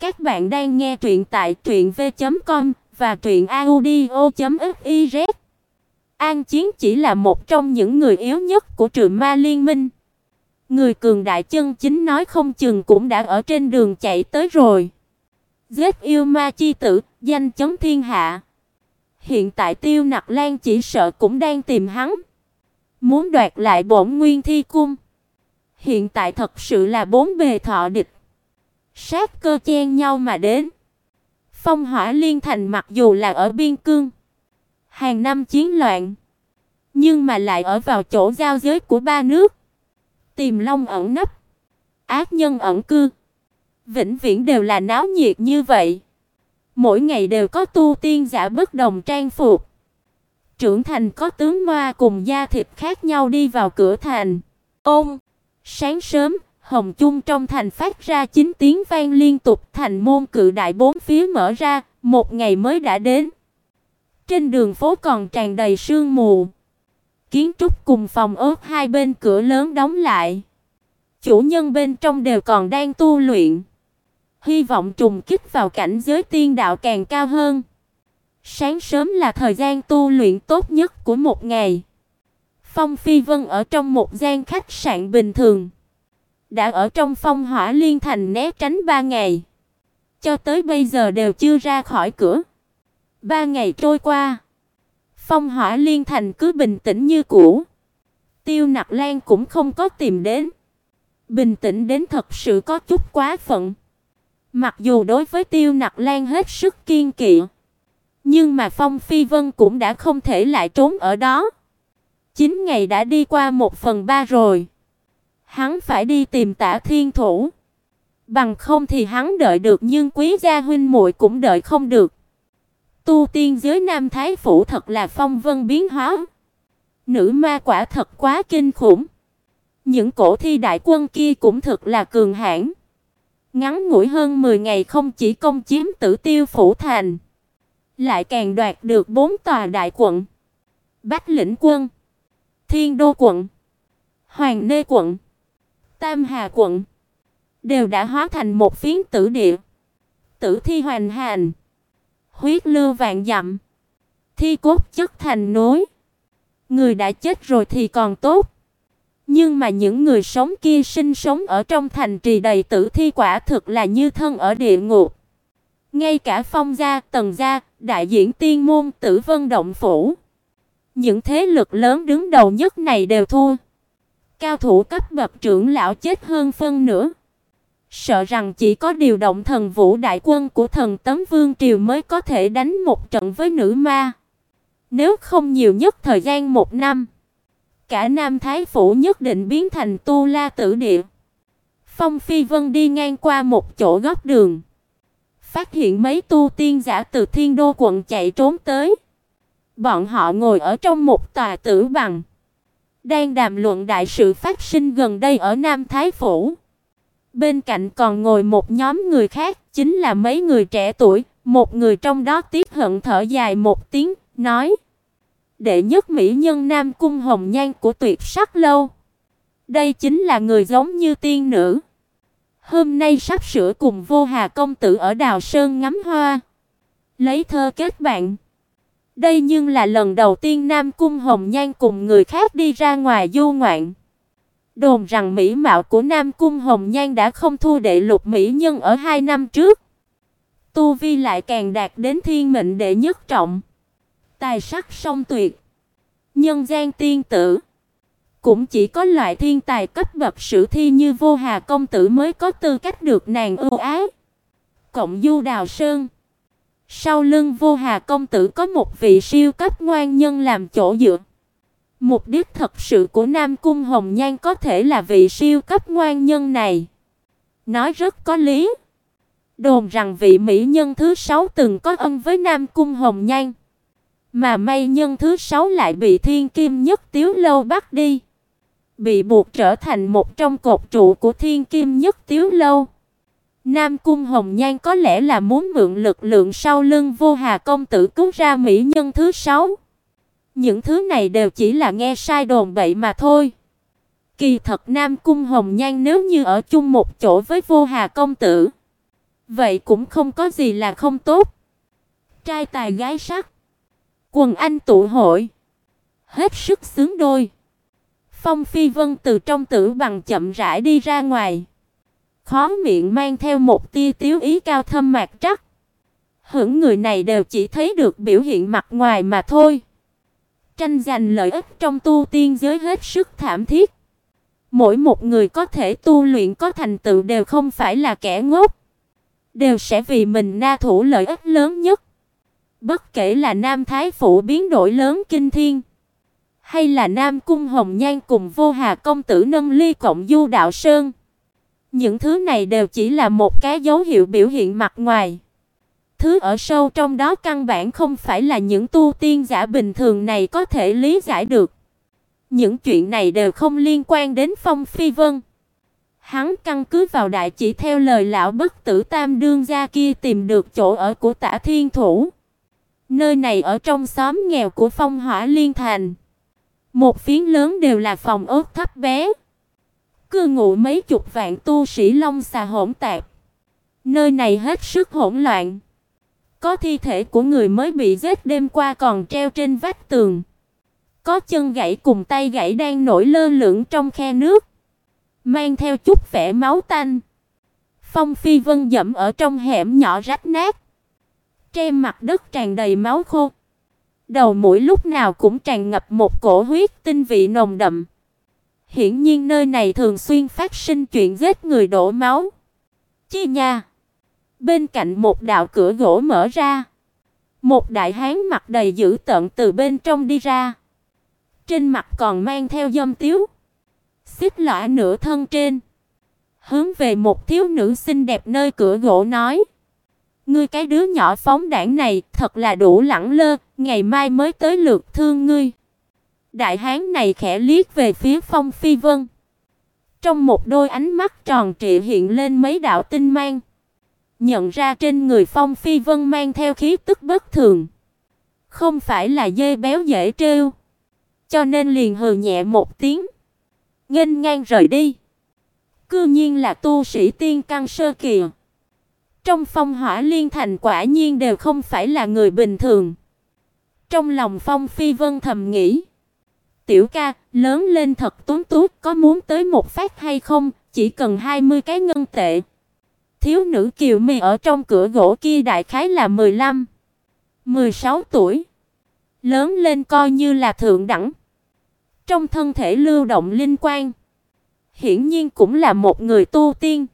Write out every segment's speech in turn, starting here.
Các bạn đang nghe truyện tại truyệnv.com và truyệnaudio.fiz. An Chiến chỉ là một trong những người yếu nhất của Trừ Ma Liên Minh. Người cường đại chân chính nói không chừng cũng đã ở trên đường chạy tới rồi. Giết yêu ma chi tử, danh chấn thiên hạ. Hiện tại Tiêu Nặc Lan chỉ sợ cũng đang tìm hắn, muốn đoạt lại Bổn Nguyên Thi cung. Hiện tại thật sự là bốn bề thọ địch sát cơ chen nhau mà đến. Phong Hỏa Liên Thành mặc dù là ở biên cương, hàng năm chiến loạn, nhưng mà lại ở vào chỗ giao giới của ba nước. Tìm Long ẩn nấp, ác nhân ẩn cư, vĩnh viễn đều là náo nhiệt như vậy. Mỗi ngày đều có tu tiên giả bất đồng trang phục. Trưởng thành có tướng ma cùng da thịt khác nhau đi vào cửa thành. Ôm, sáng sớm, Hồng chung trong thành phát ra chín tiếng vang liên tục, thành môn cự đại bốn phía mở ra, một ngày mới đã đến. Trên đường phố còn tràn đầy sương mù. Kiến trúc cùng phòng ốc hai bên cửa lớn đóng lại. Chủ nhân bên trong đều còn đang tu luyện. Hy vọng trùng kích vào cảnh giới tiên đạo càng cao hơn. Sáng sớm là thời gian tu luyện tốt nhất của một ngày. Phong Phi Vân ở trong một gian khách sạn bình thường đã ở trong Phong Hỏa Liên Thành né tránh ba ngày, cho tới bây giờ đều chưa ra khỏi cửa. Ba ngày trôi qua, Phong Hỏa Liên Thành cứ bình tĩnh như cũ. Tiêu Nặc Lan cũng không có tìm đến. Bình tĩnh đến thật sự có chút quá phận. Mặc dù đối với Tiêu Nặc Lan hết sức kiên kỵ, nhưng mà Phong Phi Vân cũng đã không thể lại trốn ở đó. Chín ngày đã đi qua một phần ba rồi. Hắn phải đi tìm Tả Thiên Thủ. Bằng không thì hắn đợi được nhưng quý gia huynh muội cũng đợi không được. Tu tiên giới Nam Thái phủ thật là phong vân biến hóa. Nữ ma quả thật quá kinh khủng. Những cổ thi đại quân kia cũng thật là cường hãn. Ngắn ngủi hơn 10 ngày không chỉ công chiếm Tử Tiêu phủ thành, lại càng đoạt được bốn tòa đại quận. Bách Lĩnh quân, Thiên Đô quận, Hoàng Nê quận, Tam Hà quận đều đã hóa thành một phiến tử địa. Tử thi hoành hành, huyết lưu vạn dặm, thi cốt chất thành núi. Người đã chết rồi thì còn tốt, nhưng mà những người sống kia sinh sống ở trong thành trì đầy tử thi quả thực là như thân ở địa ngục. Ngay cả Phong gia, Tần gia, đại diện tiên môn, Tử Vân động phủ, những thế lực lớn đứng đầu nhất này đều thua. Cao thủ cấp bậc trưởng lão chết hơn phân nửa. Sợ rằng chỉ có điều động thần vũ đại quân của thần tấm vương triều mới có thể đánh một trận với nữ ma. Nếu không nhiều nhất thời gian một năm, cả Nam Thái phủ nhất định biến thành tu la tử địa. Phong Phi Vân đi ngang qua một chỗ góc đường, phát hiện mấy tu tiên giả từ Thiên Đô quận chạy trốn tới. Bọn họ ngồi ở trong một tòa tử bằng, đang đàm luận đại sự phát sinh gần đây ở Nam Thái phủ. Bên cạnh còn ngồi một nhóm người khác, chính là mấy người trẻ tuổi, một người trong đó tiếc hận thở dài một tiếng, nói: "Đệ nhất mỹ nhân Nam cung hồng nhan của Tuyệt Sắc lâu. Đây chính là người giống như tiên nữ. Hôm nay sắp sửa cùng Vô Hà công tử ở Đào Sơn ngắm hoa, lấy thơ kết bạn." Đây nhưng là lần đầu tiên Nam Cung Hồng Nhan cùng người khác đi ra ngoài du ngoạn. Đồn rằng mỹ mạo của Nam Cung Hồng Nhan đã không thua đệ lục mỹ nhân ở hai năm trước. Tu vi lại càng đạt đến thiên mệnh đệ nhất trọng. Tài sắc song tuyệt. Nhân gian tiên tử. Cũng chỉ có loại thiên tài cấp bậc sử thi như Vô Hà công tử mới có tư cách được nàng ưu ái. Cộng Du Đào Sơn sau lưng Vô Hà công tử có một vị siêu cấp ngoan nhân làm chỗ dựa. Mục đích thật sự của Nam Cung Hồng Nhan có thể là vị siêu cấp ngoan nhân này. Nói rất có lý. Đồn rằng vị mỹ nhân thứ sáu từng có ân với Nam Cung Hồng Nhan, mà may nhân thứ sáu lại bị Thiên Kim Nhất Tiếu lâu bắt đi, bị buộc trở thành một trong cột trụ của Thiên Kim Nhất Tiếu lâu. Nam Cung Hồng Nhan có lẽ là muốn mượn lực lượng sau lưng Vô Hà công tử cứu ra mỹ nhân thứ sáu. Những thứ này đều chỉ là nghe sai đồn bậy mà thôi. Kỳ thật Nam Cung Hồng Nhan nếu như ở chung một chỗ với Vô Hà công tử, Vậy cũng không có gì là không tốt. Trai tài gái sắc, quần anh tụ hội, hết sức xứng đôi. Phong Phi Vân từ trong tử bằng chậm rãi đi ra ngoài, khó miệng mang theo một tia tiếu ý cao thâm mạc trắc. Hưởng người này đều chỉ thấy được biểu hiện mặt ngoài mà thôi. Tranh giành lợi ích trong tu tiên giới hết sức thảm thiết. Mỗi một người có thể tu luyện có thành tựu đều không phải là kẻ ngốc, đều sẽ vì mình na thủ lợi ích lớn nhất. Bất kể là Nam Thái phủ biến đổi lớn kinh thiên, hay là Nam cung Hồng Nhan cùng Vô Hà công tử nâng ly cộng du đạo sơn, những thứ này đều chỉ là một cái dấu hiệu biểu hiện mặt ngoài. Thứ ở sâu trong đó căn bản không phải là những tu tiên giả bình thường này có thể lý giải được. Những chuyện này đều không liên quan đến Phong Phi Vân. Hắn căn cứ vào đại chỉ theo lời lão bất tử Tam đương gia kia tìm được chỗ ở của Tả Thiên Thủ. Nơi này ở trong xóm nghèo của Phong Hỏa Liên Thành. Một phiến lớn đều là phòng ốc thấp bé. Cư ngụ mấy chục vạn tu sĩ long xà hỗn tạp. Nơi này hết sức hỗn loạn. Có thi thể của người mới bị giết đêm qua còn treo trên vách tường. Có chân gãy cùng tay gãy đang nổi lơ lửng trong khe nước, mang theo chút vẻ máu tanh. Phong Phi Vân dẫm ở trong hẻm nhỏ rách nát, trên mặt đất tràn đầy máu khô. Đầu mũi lúc nào cũng tràn ngập một cổ huyết tinh vị nồng đậm. Hiển nhiên nơi này thường xuyên phát sinh chuyện giết người đổ máu. Chi nha. Bên cạnh một đạo cửa gỗ mở ra, một đại hán mặt đầy dữ tợn từ bên trong đi ra. Trên mặt còn mang theo dâm tiếu, xích lõa nửa thân trên, hướng về một thiếu nữ xinh đẹp nơi cửa gỗ nói: "Ngươi cái đứa nhỏ phóng đảng này, thật là đủ lẳng lơ, ngày mai mới tới lượt thương ngươi." Đại hán này khẽ liếc về phía Phong Phi Vân. Trong một đôi ánh mắt tròn trịa hiện lên mấy đạo tinh mang nhận ra trên người Phong Phi Vân mang theo khí tức bất thường, không phải là dê béo dễ trêu, cho nên liền hừ nhẹ một tiếng, nghênh ngang rời đi. Cư nhiên là tu sĩ tiên căn sơ kỳ. Trong Phong Hỏa Liên Thành quả nhiên đều không phải là người bình thường. Trong lòng Phong Phi Vân thầm nghĩ, tiểu ca, lớn lên thật tuấn tú, có muốn tới một phát hay không, chỉ cần 20 cái ngân tệ. Thiếu nữ Kiều Mi ở trong cửa gỗ kia đại khái là 15, 16 tuổi. Lớn lên coi như là thượng đẳng. Trong thân thể lưu động linh quang, hiển nhiên cũng là một người tu tiên.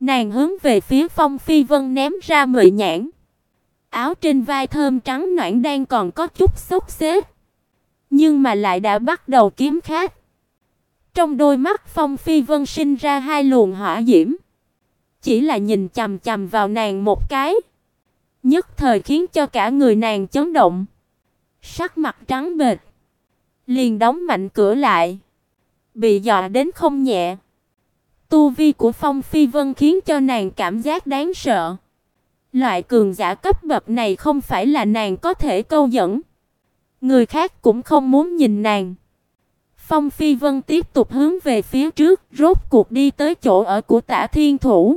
Nàng hướng về phía Phong Phi Vân ném ra mười nhãn. Áo trên vai thơm trắng nõn đang còn có chút xốc xếch, nhưng mà lại đã bắt đầu kiếm khát. Trong đôi mắt Phong Phi Vân sinh ra hai luồng hỏa diễm chỉ là nhìn chằm chằm vào nàng một cái, nhất thời khiến cho cả người nàng chấn động. Sắc mặt trắng bệch, liền đóng mạnh cửa lại, bị dọa đến không nhẹ. Tu vi của Phong Phi Vân khiến cho nàng cảm giác đáng sợ. Loại cường giả cấp bậc này không phải là nàng có thể câu dẫn. Người khác cũng không muốn nhìn nàng. Phong Phi Vân tiếp tục hướng về phía trước, rốt cuộc đi tới chỗ ở của Tả Thiên Thủ.